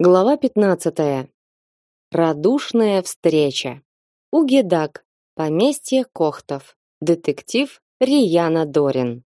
Глава 15. Радушная встреча. Угедак. Поместье Кохтов. Детектив Рияна Дорин.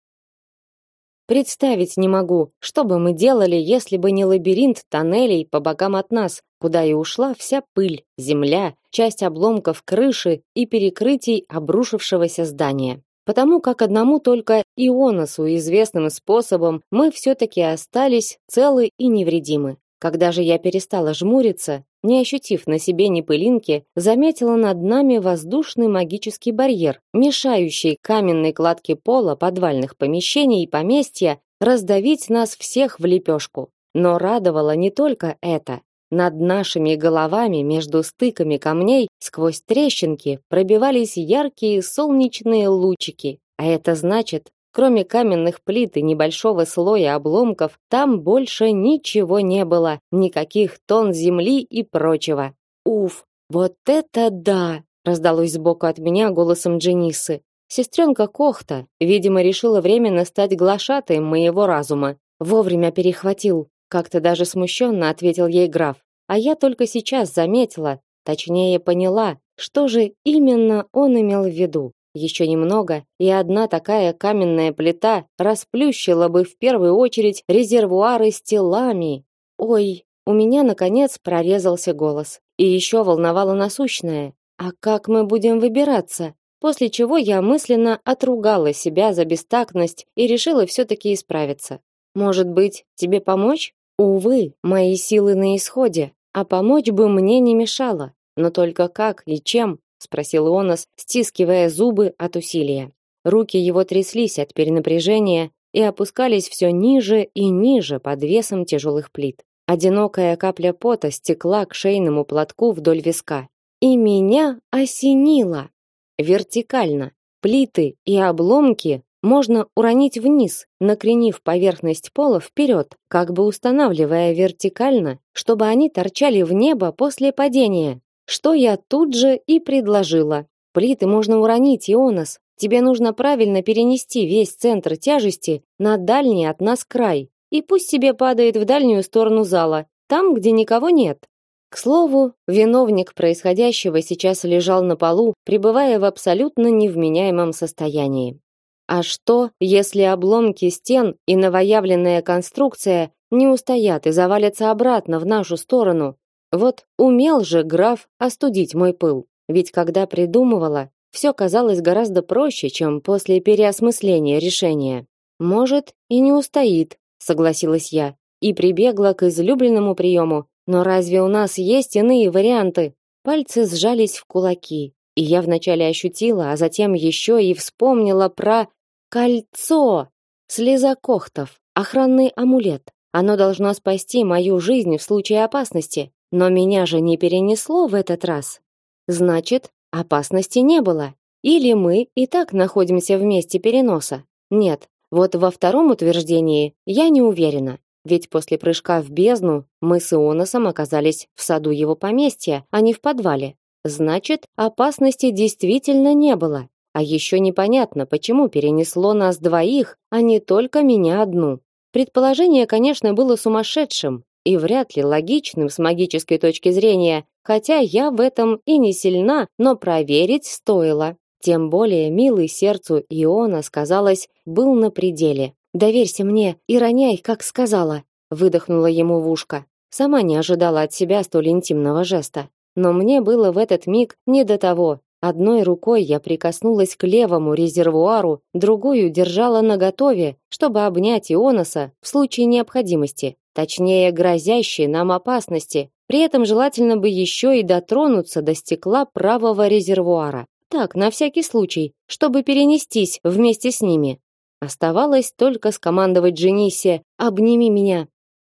Представить не могу, что бы мы делали, если бы не лабиринт тоннелей по бокам от нас, куда и ушла вся пыль, земля, часть обломков крыши и перекрытий обрушившегося здания. Потому как одному только Ионосу известным способом мы все-таки остались целы и невредимы. Когда же я перестала жмуриться, не ощутив на себе ни пылинки, заметила над нами воздушный магический барьер, мешающий каменной кладке пола подвальных помещений и поместья раздавить нас всех в лепешку. Но радовало не только это. Над нашими головами между стыками камней сквозь трещинки пробивались яркие солнечные лучики. А это значит, Кроме каменных плит и небольшого слоя обломков, там больше ничего не было, никаких тонн земли и прочего. Уф, вот это да! раздалось сбоку от меня голосом Дженисы. Сестренка Кохта, видимо, решила временно стать глашатаем моего разума. Вовремя перехватил, как-то даже смущенно ответил ей граф. А я только сейчас заметила, точнее поняла, что же именно он имел в виду. Еще немного, и одна такая каменная плита расплющила бы в первую очередь резервуары с телами. Ой, у меня наконец прорезался голос. И еще волновало насущное. А как мы будем выбираться? После чего я мысленно отругала себя за бестактность и решила все таки исправиться. Может быть, тебе помочь? Увы, мои силы на исходе, а помочь бы мне не мешало. Но только как и чем? Спросил Онос, стискивая зубы от усилия. Руки его тряслись от перенапряжения и опускались все ниже и ниже под весом тяжелых плит. Одинокая капля пота стекла к шейному платку вдоль виска. И меня осенило. Вертикально. Плиты и обломки можно уронить вниз, накренив поверхность пола вперед, как бы устанавливая вертикально, чтобы они торчали в небо после падения. Что я тут же и предложила. Плиты можно уронить, Ионос. Тебе нужно правильно перенести весь центр тяжести на дальний от нас край. И пусть себе падает в дальнюю сторону зала, там, где никого нет. К слову, виновник происходящего сейчас лежал на полу, пребывая в абсолютно невменяемом состоянии. А что, если обломки стен и новоявленная конструкция не устоят и завалятся обратно в нашу сторону? Вот умел же граф остудить мой пыл. Ведь когда придумывала, все казалось гораздо проще, чем после переосмысления решения. Может, и не устоит, согласилась я и прибегла к излюбленному приему. Но разве у нас есть иные варианты? Пальцы сжались в кулаки, и я вначале ощутила, а затем еще и вспомнила про кольцо, слеза кохтов, охранный амулет. Оно должно спасти мою жизнь в случае опасности. Но меня же не перенесло в этот раз. Значит, опасности не было. Или мы и так находимся в месте переноса. Нет, вот во втором утверждении я не уверена. Ведь после прыжка в бездну мы с Ионосом оказались в саду его поместья, а не в подвале. Значит, опасности действительно не было. А еще непонятно, почему перенесло нас двоих, а не только меня одну. Предположение, конечно, было сумасшедшим, и вряд ли логичным с магической точки зрения, хотя я в этом и не сильна, но проверить стоило. Тем более милый сердцу Иона, сказалось, был на пределе. «Доверься мне и роняй, как сказала», — выдохнула ему в ушко. Сама не ожидала от себя столь интимного жеста. Но мне было в этот миг не до того. Одной рукой я прикоснулась к левому резервуару, другую держала наготове, чтобы обнять Ионоса в случае необходимости точнее грозящей нам опасности. При этом желательно бы еще и дотронуться до стекла правого резервуара. Так, на всякий случай, чтобы перенестись вместе с ними. Оставалось только скомандовать Дженисе «Обними меня».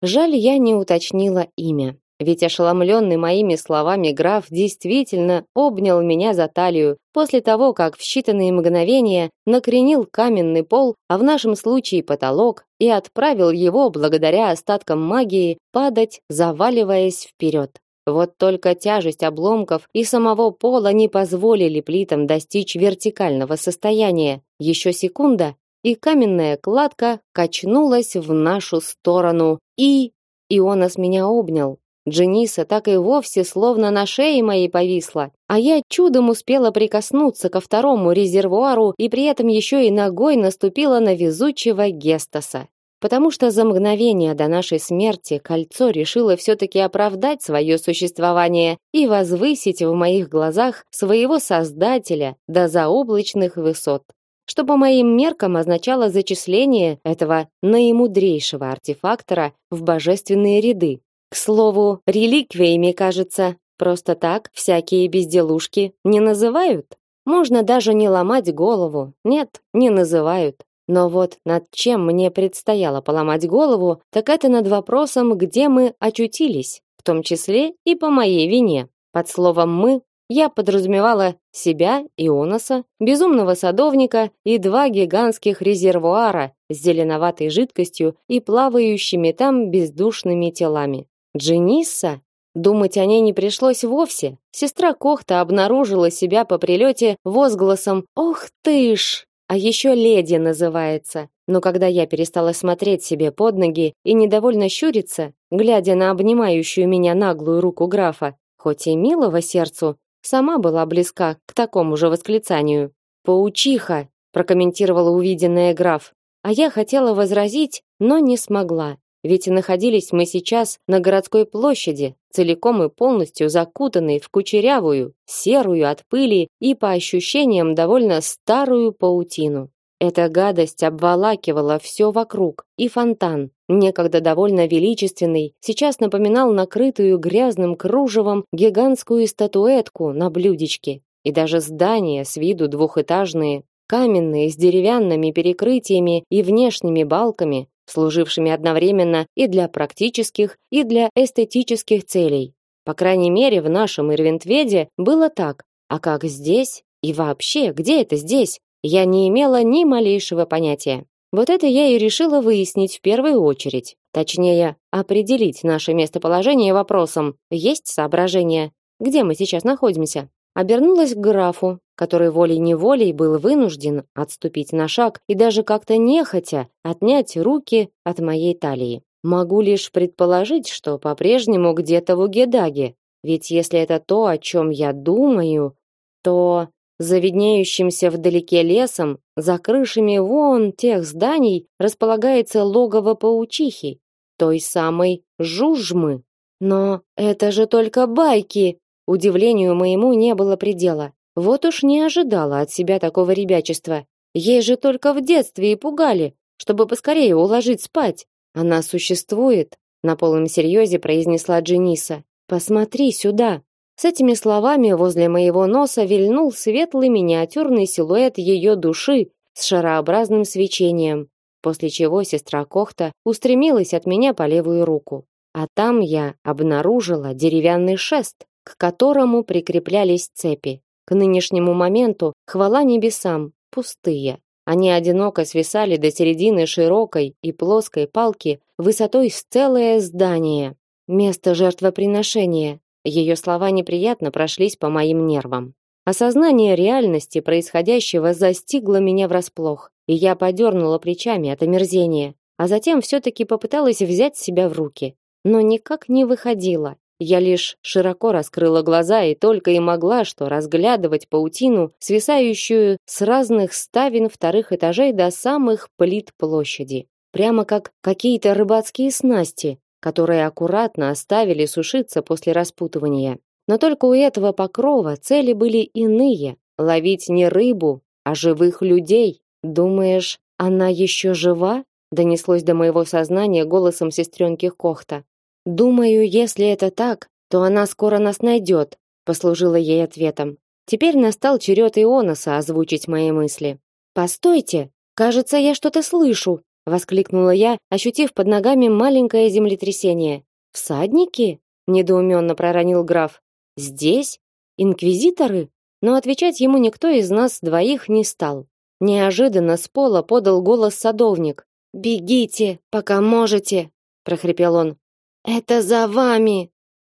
Жаль, я не уточнила имя. Ведь ошеломленный моими словами граф действительно обнял меня за талию после того, как в считанные мгновения накренил каменный пол, а в нашем случае потолок, и отправил его, благодаря остаткам магии, падать, заваливаясь вперед. Вот только тяжесть обломков и самого пола не позволили плитам достичь вертикального состояния. Еще секунда, и каменная кладка качнулась в нашу сторону. И Ионас меня обнял, Джениса так и вовсе словно на шее моей повисла, а я чудом успела прикоснуться ко второму резервуару и при этом еще и ногой наступила на везучего Гестаса. Потому что за мгновение до нашей смерти кольцо решило все-таки оправдать свое существование и возвысить в моих глазах своего создателя до заоблачных высот что по моим меркам означало зачисление этого наимудрейшего артефактора в божественные ряды. К слову, реликвиями, кажется, просто так всякие безделушки не называют. Можно даже не ломать голову. Нет, не называют. Но вот над чем мне предстояло поломать голову, так это над вопросом, где мы очутились, в том числе и по моей вине. Под словом «мы» я подразумевала себя, Ионоса, безумного садовника и два гигантских резервуара с зеленоватой жидкостью и плавающими там бездушными телами. Дженисса? Думать о ней не пришлось вовсе. Сестра Кохта обнаружила себя по прилете возгласом «Ох ты ж!» А еще леди называется. Но когда я перестала смотреть себе под ноги и недовольно щуриться, глядя на обнимающую меня наглую руку графа, хоть и милого сердцу, сама была близка к такому же восклицанию. «Паучиха!» – прокомментировала увиденное граф. А я хотела возразить, но не смогла. Ведь находились мы сейчас на городской площади, целиком и полностью закутанной в кучерявую, серую от пыли и по ощущениям довольно старую паутину. Эта гадость обволакивала все вокруг, и фонтан, некогда довольно величественный, сейчас напоминал накрытую грязным кружевом гигантскую статуэтку на блюдечке. И даже здания с виду двухэтажные, каменные с деревянными перекрытиями и внешними балками, служившими одновременно и для практических, и для эстетических целей. По крайней мере, в нашем Ирвинтведе было так. А как здесь? И вообще, где это здесь? Я не имела ни малейшего понятия. Вот это я и решила выяснить в первую очередь. Точнее, определить наше местоположение вопросом: есть соображение, где мы сейчас находимся? Обернулась к графу, который волей-неволей был вынужден отступить на шаг и даже как-то нехотя отнять руки от моей талии. Могу лишь предположить, что по-прежнему где-то в Угедаге. Ведь если это то, о чем я думаю, то за виднеющимся вдалеке лесом, за крышами вон тех зданий располагается логово паучихи, той самой Жужмы. Но это же только байки. Удивлению моему не было предела. Вот уж не ожидала от себя такого ребячества. Ей же только в детстве и пугали, чтобы поскорее уложить спать. Она существует, на полном серьезе произнесла Джениса. Посмотри сюда. С этими словами возле моего носа вильнул светлый миниатюрный силуэт ее души с шарообразным свечением, после чего сестра Кохта устремилась от меня по левую руку. А там я обнаружила деревянный шест, к которому прикреплялись цепи. К нынешнему моменту, хвала небесам, пустые. Они одиноко свисали до середины широкой и плоской палки высотой с целое здание. Место жертвоприношения, ее слова неприятно прошлись по моим нервам. Осознание реальности происходящего застигло меня врасплох, и я подернула плечами от омерзения, а затем все-таки попыталась взять себя в руки. Но никак не выходило. Я лишь широко раскрыла глаза и только и могла что разглядывать паутину, свисающую с разных ставен вторых этажей до самых плит площади. Прямо как какие-то рыбацкие снасти, которые аккуратно оставили сушиться после распутывания. Но только у этого покрова цели были иные ловить не рыбу, а живых людей. Думаешь, она еще жива? донеслось до моего сознания голосом сестренки Кохта. Думаю, если это так, то она скоро нас найдет», — послужила ей ответом. Теперь настал черед Ионоса озвучить мои мысли. Постойте, кажется, я что-то слышу, воскликнула я, ощутив под ногами маленькое землетрясение. Всадники? недоуменно проронил граф. Здесь инквизиторы? Но отвечать ему никто из нас двоих не стал. Неожиданно с пола подал голос садовник. Бегите, пока можете, прохрипел он. Это за вами.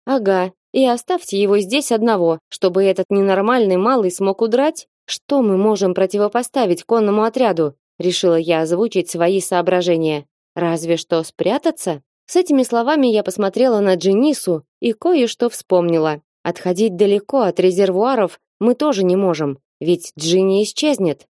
Ага. И оставьте его здесь одного, чтобы этот ненормальный малый смог удрать. Что мы можем противопоставить конному отряду? решила я озвучить свои соображения. Разве что спрятаться? С этими словами я посмотрела на Дженису и кое-что вспомнила. Отходить далеко от резервуаров мы тоже не можем, ведь Джинни исчезнет.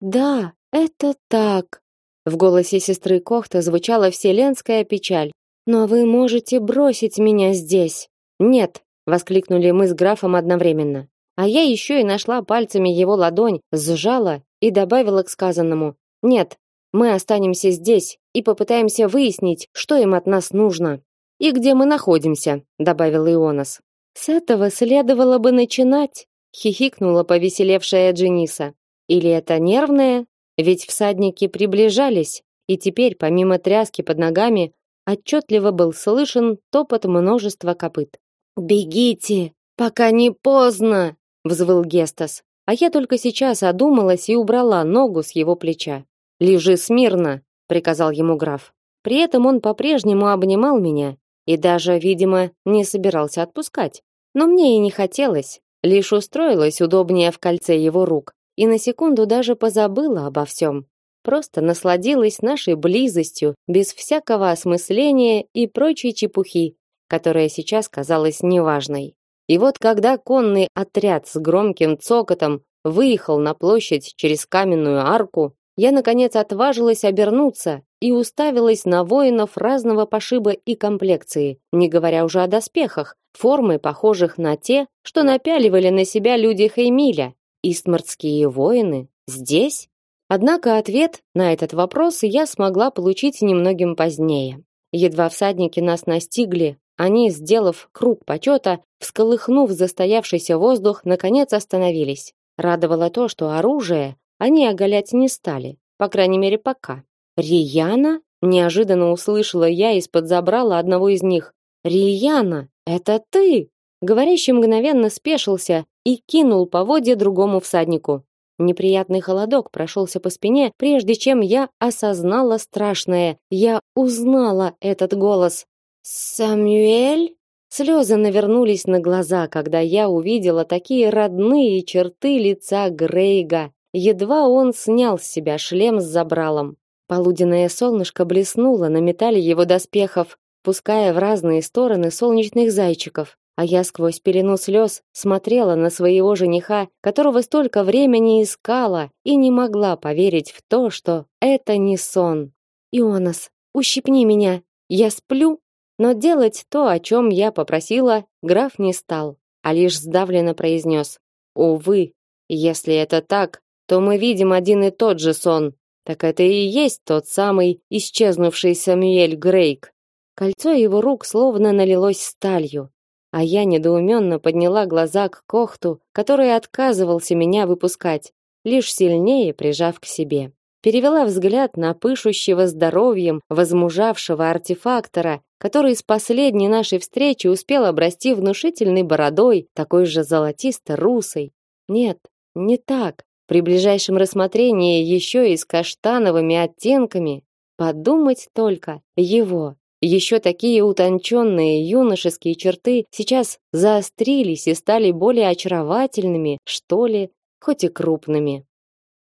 Да, это так. В голосе сестры Кохта звучала вселенская печаль. Но вы можете бросить меня здесь. Нет, воскликнули мы с графом одновременно. А я еще и нашла пальцами его ладонь, сжала и добавила к сказанному: "Нет, мы останемся здесь и попытаемся выяснить, что им от нас нужно и где мы находимся", добавил Ионас. С этого следовало бы начинать, хихикнула повеселевшая Джениса. Или это нервное? Ведь всадники приближались, и теперь, помимо тряски под ногами, отчетливо был слышен топот множества копыт. «Бегите, пока не поздно!» — взвыл Гестас. А я только сейчас одумалась и убрала ногу с его плеча. «Лежи смирно!» — приказал ему граф. При этом он по-прежнему обнимал меня и даже, видимо, не собирался отпускать. Но мне и не хотелось, лишь устроилась удобнее в кольце его рук и на секунду даже позабыла обо всем. Просто насладилась нашей близостью без всякого осмысления и прочей чепухи, которая сейчас казалась неважной. И вот когда конный отряд с громким цокотом выехал на площадь через каменную арку, я наконец отважилась обернуться и уставилась на воинов разного пошиба и комплекции, не говоря уже о доспехах, формы похожих на те, что напяливали на себя люди Хеймиля. Истмартские воины здесь? Однако ответ на этот вопрос я смогла получить немногим позднее. Едва всадники нас настигли, они, сделав круг почета, всколыхнув застоявшийся воздух, наконец остановились. Радовало то, что оружие они оголять не стали, по крайней мере, пока. Рияна? Неожиданно услышала я из-под забрала одного из них. Рияна, это ты? Говорящий мгновенно спешился и кинул поводья другому всаднику. Неприятный холодок прошелся по спине, прежде чем я осознала страшное. Я узнала этот голос. Самюэль? Слезы навернулись на глаза, когда я увидела такие родные черты лица Грейга. Едва он снял с себя шлем с забралом. Полуденное солнышко блеснуло на металле его доспехов, пуская в разные стороны солнечных зайчиков а я сквозь пелену слез смотрела на своего жениха, которого столько времени искала и не могла поверить в то, что это не сон. Ионас, ущипни меня. Я сплю, но делать то, о чем я попросила, граф не стал, а лишь сдавленно произнес: "Увы, если это так, то мы видим один и тот же сон. Так это и есть тот самый исчезнувший Самуэль Грейк". Кольцо его рук словно налилось сталью, а я недоуменно подняла глаза к Кохту, который отказывался меня выпускать, лишь сильнее прижав к себе. Перевела взгляд на пышущего здоровьем возмужавшего артефактора, который с последней нашей встречи успел обрасти внушительной бородой, такой же золотисто-русой. Нет, не так. При ближайшем рассмотрении еще и с каштановыми оттенками. Подумать только, его, еще такие утонченные юношеские черты сейчас заострились и стали более очаровательными, что ли, хоть и крупными.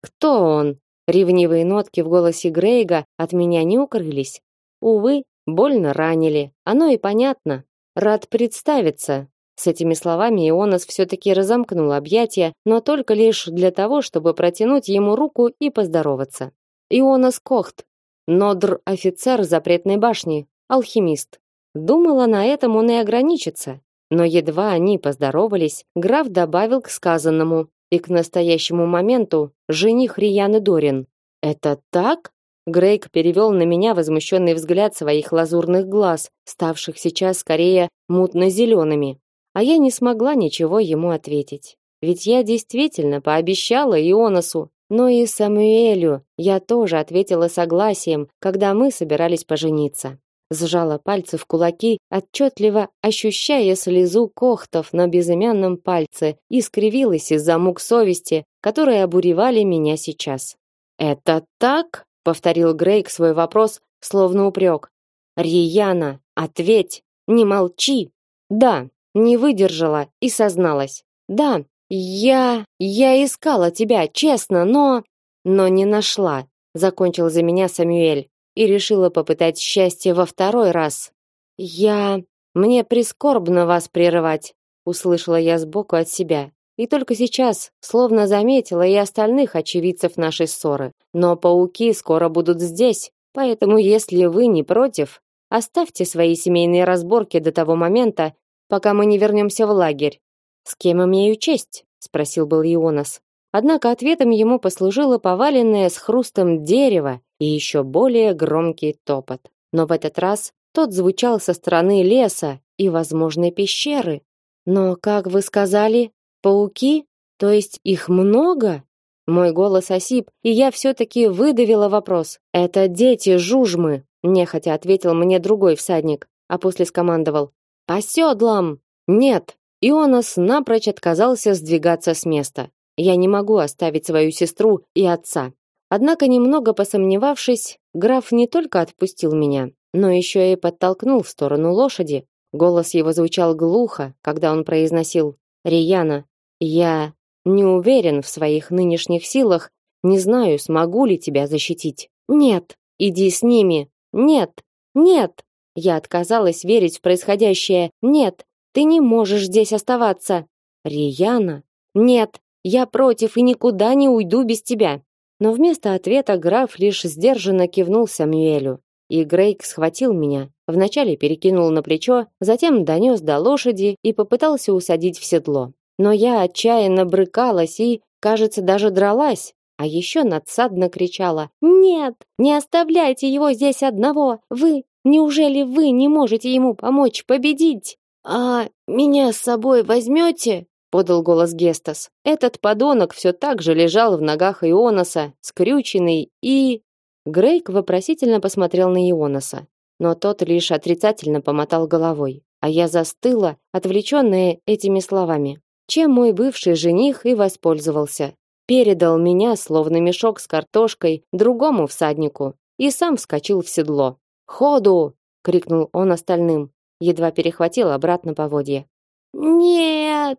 Кто он? Ревнивые нотки в голосе Грейга от меня не укрылись. Увы, больно ранили. Оно и понятно. Рад представиться. С этими словами Ионас все-таки разомкнул объятия, но только лишь для того, чтобы протянуть ему руку и поздороваться. Ионас Кохт, нодр-офицер запретной башни, алхимист. Думала, на этом он и ограничится. Но едва они поздоровались, граф добавил к сказанному, и к настоящему моменту жених Рияны Дорин. «Это так?» Грейк перевел на меня возмущенный взгляд своих лазурных глаз, ставших сейчас скорее мутно-зелеными. А я не смогла ничего ему ответить. Ведь я действительно пообещала Ионасу, но и Самуэлю я тоже ответила согласием, когда мы собирались пожениться сжала пальцы в кулаки, отчетливо ощущая слезу кохтов на безымянном пальце и скривилась из-за мук совести, которые обуревали меня сейчас. «Это так?» — повторил Грейк свой вопрос, словно упрек. «Рияна, ответь! Не молчи!» «Да», не выдержала и созналась. «Да, я... я искала тебя, честно, но...» «Но не нашла», — закончил за меня Самюэль. И решила попытать счастье во второй раз. Я мне прискорбно вас прерывать, услышала я сбоку от себя. И только сейчас, словно заметила и остальных очевидцев нашей ссоры. Но пауки скоро будут здесь, поэтому если вы не против, оставьте свои семейные разборки до того момента, пока мы не вернемся в лагерь. С кем имею честь? спросил был Ионас. Однако ответом ему послужило поваленное с хрустом дерево и еще более громкий топот. Но в этот раз тот звучал со стороны леса и возможной пещеры. Но, как вы сказали, пауки? То есть их много? Мой голос осип, и я все-таки выдавила вопрос. «Это дети жужмы», — нехотя ответил мне другой всадник, а после скомандовал. «По седлам!» «Нет!» Ионас напрочь отказался сдвигаться с места. Я не могу оставить свою сестру и отца. Однако, немного посомневавшись, граф не только отпустил меня, но еще и подтолкнул в сторону лошади. Голос его звучал глухо, когда он произносил «Рияна, я не уверен в своих нынешних силах, не знаю, смогу ли тебя защитить». «Нет, иди с ними! Нет! Нет!» Я отказалась верить в происходящее. «Нет, ты не можешь здесь оставаться!» «Рияна? Нет, я против и никуда не уйду без тебя!» Но вместо ответа граф лишь сдержанно кивнул Самуэлю. И Грейк схватил меня, вначале перекинул на плечо, затем донес до лошади и попытался усадить в седло. Но я отчаянно брыкалась и, кажется, даже дралась, а еще надсадно кричала: "Нет, не оставляйте его здесь одного. Вы, неужели вы не можете ему помочь победить? А меня с собой возьмете?» Подал голос Гестас. Этот подонок все так же лежал в ногах Ионоса, скрюченный и Грейк вопросительно посмотрел на Ионоса, но тот лишь отрицательно помотал головой, а я застыла, отвлеченная этими словами. Чем мой бывший жених и воспользовался. Передал меня, словно мешок с картошкой, другому всаднику и сам вскочил в седло. «Ходу!» — крикнул он остальным, едва перехватил обратно поводья. «Нет!»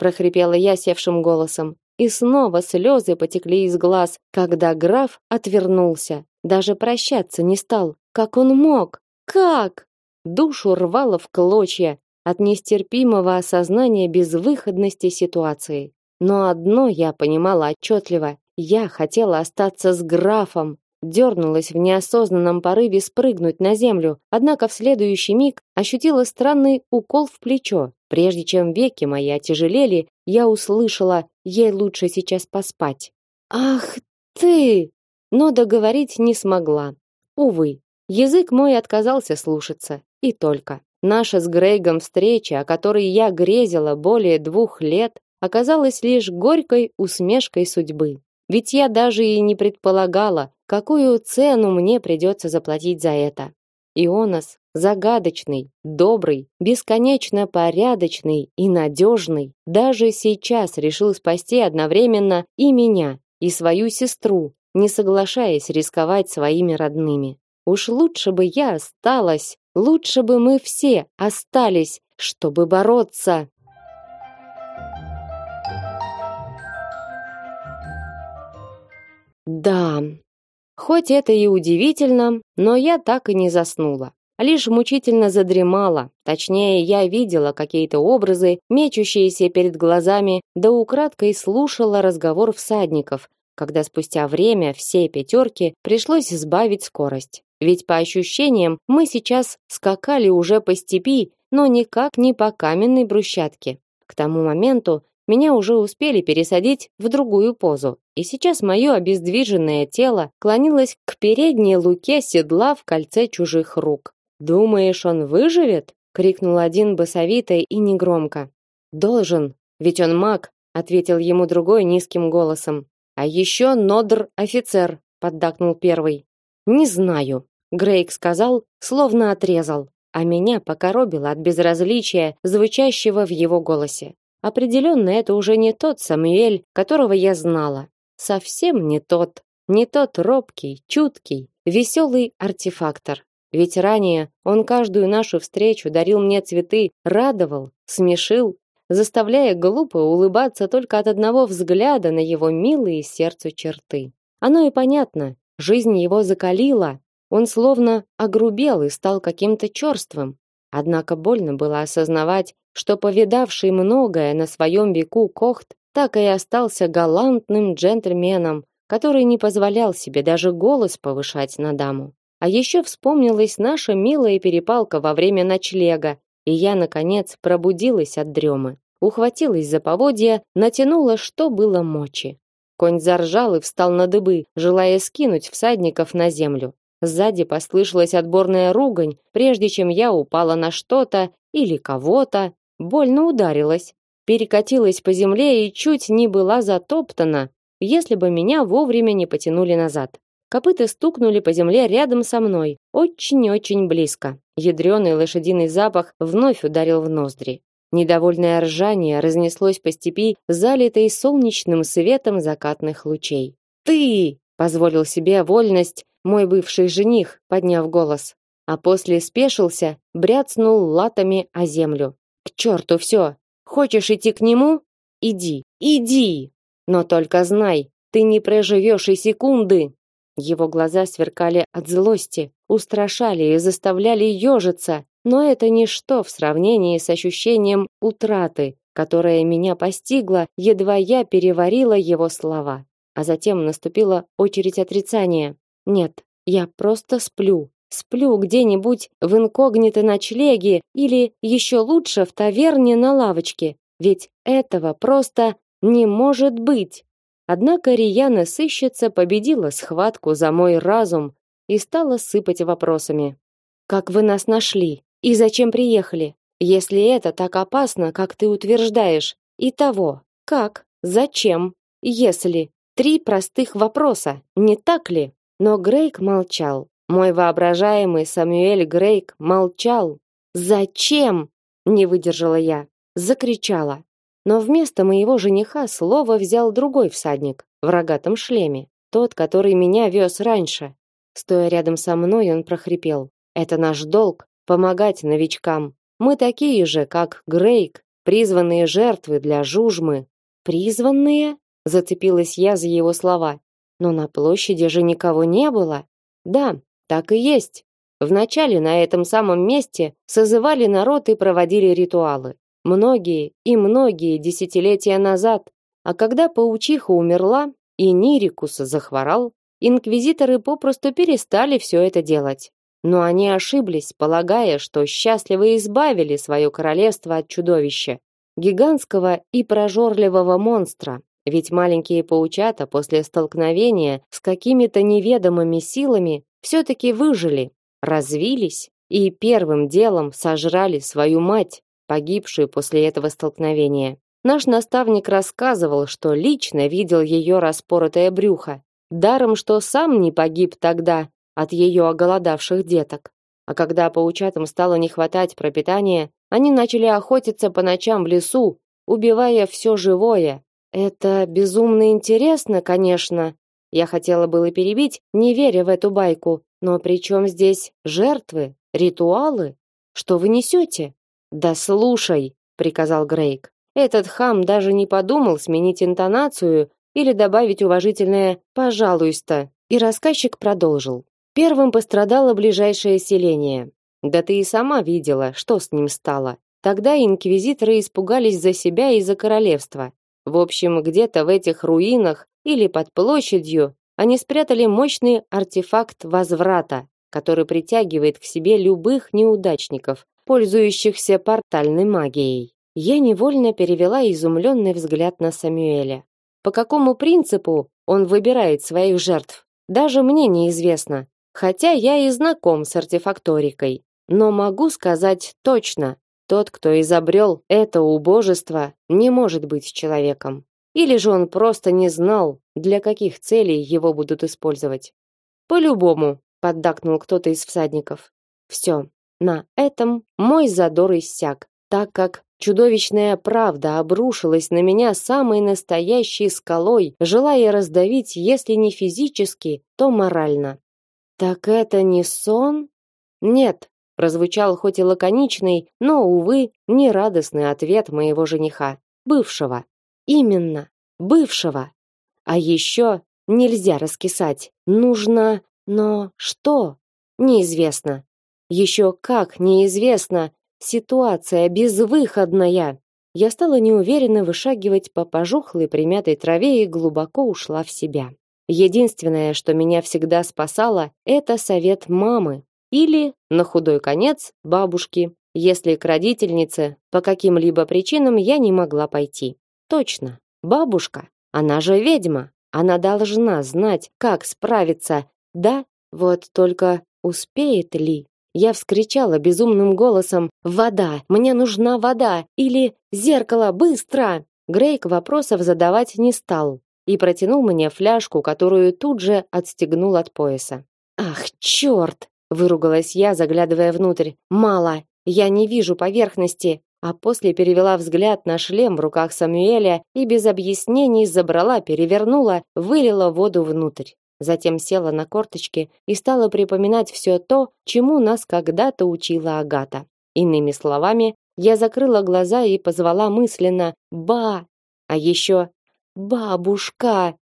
Прохрипела я севшим голосом. И снова слезы потекли из глаз, когда граф отвернулся, даже прощаться не стал. Как он мог? Как? Душу рвало в клочья от нестерпимого осознания безвыходности ситуации. Но одно я понимала отчетливо: я хотела остаться с графом, дернулась в неосознанном порыве спрыгнуть на землю, однако в следующий миг ощутила странный укол в плечо. Прежде чем веки мои отяжелели, я услышала, ей лучше сейчас поспать. Ах ты! Но договорить не смогла. Увы, язык мой отказался слушаться, и только. Наша с Грейгом встреча, о которой я грезила более двух лет, оказалась лишь горькой усмешкой судьбы. Ведь я даже и не предполагала, какую цену мне придется заплатить за это. Ионас загадочный, добрый, бесконечно порядочный и надежный, даже сейчас решил спасти одновременно и меня, и свою сестру, не соглашаясь рисковать своими родными. Уж лучше бы я осталась, лучше бы мы все остались, чтобы бороться. Да, хоть это и удивительно, но я так и не заснула. Лишь мучительно задремала, точнее, я видела какие-то образы, мечущиеся перед глазами, да украдкой слушала разговор всадников, когда спустя время все пятерки пришлось сбавить скорость. Ведь по ощущениям мы сейчас скакали уже по степи, но никак не по каменной брусчатке. К тому моменту меня уже успели пересадить в другую позу, и сейчас мое обездвиженное тело клонилось к передней луке седла в кольце чужих рук. «Думаешь, он выживет?» — крикнул один басовито и негромко. «Должен, ведь он маг», — ответил ему другой низким голосом. «А еще Нодр-офицер», — поддакнул первый. «Не знаю», — Грейк сказал, словно отрезал, а меня покоробило от безразличия, звучащего в его голосе. Определенно, это уже не тот Самуэль, которого я знала. Совсем не тот. Не тот робкий, чуткий, веселый артефактор. Ведь ранее он каждую нашу встречу дарил мне цветы, радовал, смешил, заставляя глупо улыбаться только от одного взгляда на его милые сердцу черты. Оно и понятно, жизнь его закалила, Он словно огрубел и стал каким-то черствым. Однако больно было осознавать, что повидавший многое на своем веку Кохт так и остался галантным джентльменом, который не позволял себе даже голос повышать на даму. А еще вспомнилась наша милая перепалка во время ночлега, и я наконец пробудилась от дремы. Ухватилась за поводья, натянула, что было мочи. Конь заржал и встал на дыбы, желая скинуть всадников на землю. Сзади послышалась отборная ругань, прежде чем я упала на что-то или кого-то, больно ударилась, перекатилась по земле и чуть не была затоптана, если бы меня вовремя не потянули назад. Копыта стукнули по земле рядом со мной, очень-очень близко. Ядрёный лошадиный запах вновь ударил в ноздри. Недовольное ржание разнеслось по степи, залитой солнечным светом закатных лучей. «Ты!» — позволил себе вольность мой бывший жених, подняв голос. А после спешился, бряцнул латами о землю. «К черту все! Хочешь идти к нему? Иди, иди! Но только знай, ты не проживешь и секунды!» Его глаза сверкали от злости, устрашали и заставляли ежиться, но это ничто в сравнении с ощущением утраты, которое меня постигло, едва я переварила его слова. А затем наступила очередь отрицания. Нет, я просто сплю. Сплю где-нибудь в инкогнито ночлеге или еще лучше в таверне на лавочке. Ведь этого просто не может быть. Однако Рияна сыщица победила схватку за мой разум и стала сыпать вопросами. Как вы нас нашли? И зачем приехали? Если это так опасно, как ты утверждаешь, и того, как, зачем, если три простых вопроса, не так ли? Но Грейк молчал. Мой воображаемый Самуэль Грейк молчал. Зачем? не выдержала я, закричала. Но вместо моего жениха слово взял другой всадник в рогатом шлеме, тот, который меня вез раньше. Стоя рядом со мной, он прохрипел: "Это наш долг помогать новичкам. Мы такие же, как Грейк, призванные жертвы для жужмы". "Призванные?" зацепилась я за его слова. "Но на площади же никого не было". "Да, так и есть. Вначале на этом самом месте созывали народ и проводили ритуалы. Многие и многие десятилетия назад. А когда паучиха умерла и Нирикус захворал, инквизиторы попросту перестали все это делать. Но они ошиблись, полагая, что счастливо избавили свое королевство от чудовища, гигантского и прожорливого монстра. Ведь маленькие паучата после столкновения с какими-то неведомыми силами все-таки выжили, развились и первым делом сожрали свою мать, погибшую после этого столкновения. Наш наставник рассказывал, что лично видел ее распоротое брюхо, даром что сам не погиб тогда от ее оголодавших деток. А когда паучатам стало не хватать пропитания, они начали охотиться по ночам в лесу, убивая все живое. Это безумно интересно, конечно. Я хотела было перебить, не веря в эту байку, но при чем здесь жертвы, ритуалы? Что вы несете? Да слушай, приказал Грейк. Этот хам даже не подумал сменить интонацию или добавить уважительное «пожалуйста». И рассказчик продолжил. Первым пострадало ближайшее селение. Да ты и сама видела, что с ним стало. Тогда инквизиторы испугались за себя и за королевство. В общем, где-то в этих руинах или под площадью они спрятали мощный артефакт возврата, который притягивает к себе любых неудачников, пользующихся портальной магией. Я невольно перевела изумленный взгляд на Самуэля. По какому принципу он выбирает своих жертв? Даже мне неизвестно, хотя я и знаком с артефакторикой. Но могу сказать точно, тот, кто изобрел это убожество, не может быть человеком. Или же он просто не знал, для каких целей его будут использовать. По-любому, поддакнул кто-то из всадников. Все, на этом мой задор иссяк, так как чудовищная правда обрушилась на меня самой настоящей скалой, желая раздавить, если не физически, то морально. Так это не сон? Нет, прозвучал хоть и лаконичный, но увы, не радостный ответ моего жениха, бывшего. Именно, бывшего. А еще нельзя раскисать. Нужно, но что? неизвестно. Еще как неизвестно. Ситуация безвыходная. Я стала неуверенно вышагивать по пожухлой примятой траве и глубоко ушла в себя. Единственное, что меня всегда спасало, это совет мамы или, на худой конец, бабушки, если к родительнице по каким-либо причинам я не могла пойти. Точно, бабушка, она же ведьма, она должна знать, как справиться. Да, вот только успеет ли? Я вскричала безумным голосом: "Вода! Мне нужна вода!" или "Зеркало, быстро!" Грейк вопросов задавать не стал и протянул мне фляжку, которую тут же отстегнул от пояса. Ах, чёрт! выругалась я, заглядывая внутрь. Мало, я не вижу поверхности, а после перевела взгляд на шлем в руках Самуэля и без объяснений забрала, перевернула, вылила воду внутрь. Затем села на корточки и стала припоминать все то, чему нас когда-то учила Агата. Иными словами, я закрыла глаза и позвала мысленно «Ба!», а еще «Бабушка!»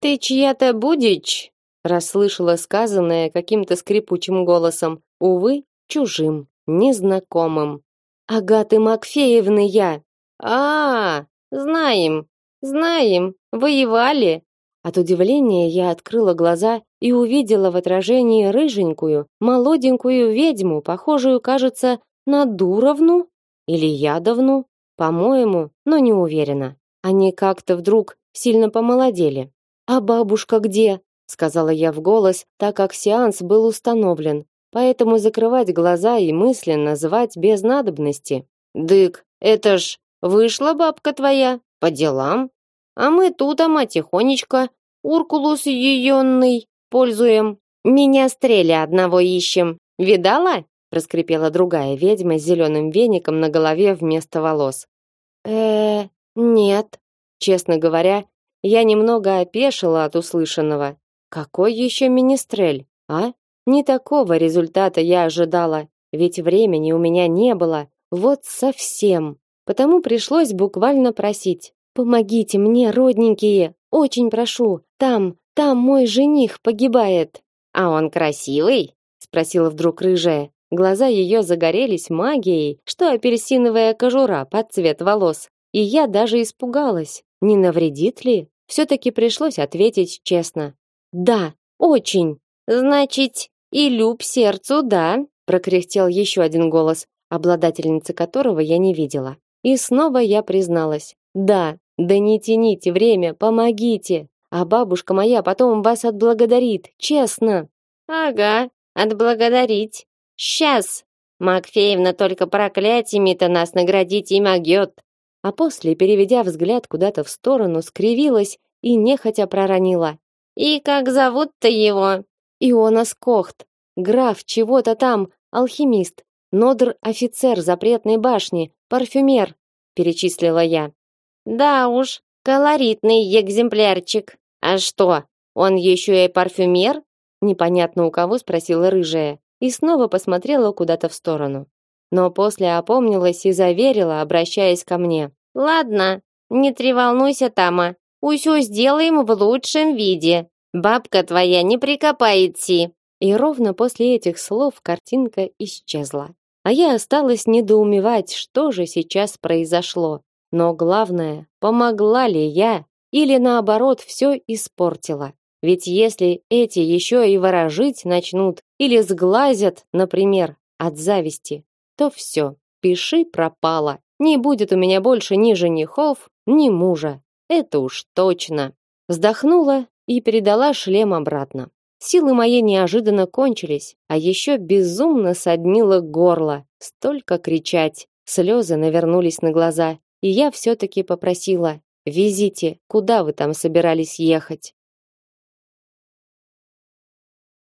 «Ты чья-то будешь?» расслышала сказанное каким-то скрипучим голосом, увы, чужим, незнакомым. «Агаты Макфеевны я!» «А, -а знаем, знаем, воевали!» От удивления я открыла глаза и увидела в отражении рыженькую, молоденькую ведьму, похожую, кажется, на Дуровну или Ядовну, по-моему, но не уверена. Они как-то вдруг сильно помолодели. А бабушка где? сказала я в голос, так как сеанс был установлен. Поэтому закрывать глаза и мысленно звать без надобности. Дык, это ж вышла бабка твоя по делам, а мы тут, ама тихонечко, Уркулус еённый, пользуем. Меня стреля одного ищем. Видала? проскрипела другая ведьма с зеленым веником на голове вместо волос. Э, нет. Честно говоря, я немного опешила от услышанного. Какой еще министрель, а? Не такого результата я ожидала, ведь времени у меня не было, вот совсем. Потому пришлось буквально просить: "Помогите мне, родненькие, очень прошу. Там, там мой жених погибает". "А он красивый?" спросила вдруг рыжая. Глаза ее загорелись магией, что апельсиновая кожура под цвет волос. И я даже испугалась, не навредит ли? все таки пришлось ответить честно. "Да, очень". Значит, и люб сердцу, да, прокряхтел еще один голос, обладательницы которого я не видела. И снова я призналась: "Да, да не тяните время, помогите, а бабушка моя потом вас отблагодарит, честно". Ага, отблагодарить. Сейчас. Макфеевна только проклятиями-то нас наградить и могёт. А после, переведя взгляд куда-то в сторону, скривилась и нехотя проронила: "И как зовут-то его?" "Ионас Кохт, граф чего-то там, алхимист, Нодр офицер запретной башни, парфюмер", перечислила я. Да уж, колоритный экземплярчик. А что, он еще и парфюмер? Непонятно у кого спросила рыжая и снова посмотрела куда-то в сторону. Но после опомнилась и заверила, обращаясь ко мне: "Ладно, не треволнуйся, Тама. Усё сделаем в лучшем виде. Бабка твоя не прикопается". И ровно после этих слов картинка исчезла. А я осталась недоумевать, что же сейчас произошло. Но главное, помогла ли я или наоборот все испортила? Ведь если эти еще и ворожить начнут или сглазят, например, от зависти, то все, пиши пропало. Не будет у меня больше ни женихов, ни мужа. Это уж точно. Вздохнула и передала шлем обратно. Силы мои неожиданно кончились, а еще безумно соднило горло. Столько кричать, слезы навернулись на глаза, и я все-таки попросила, везите, куда вы там собирались ехать.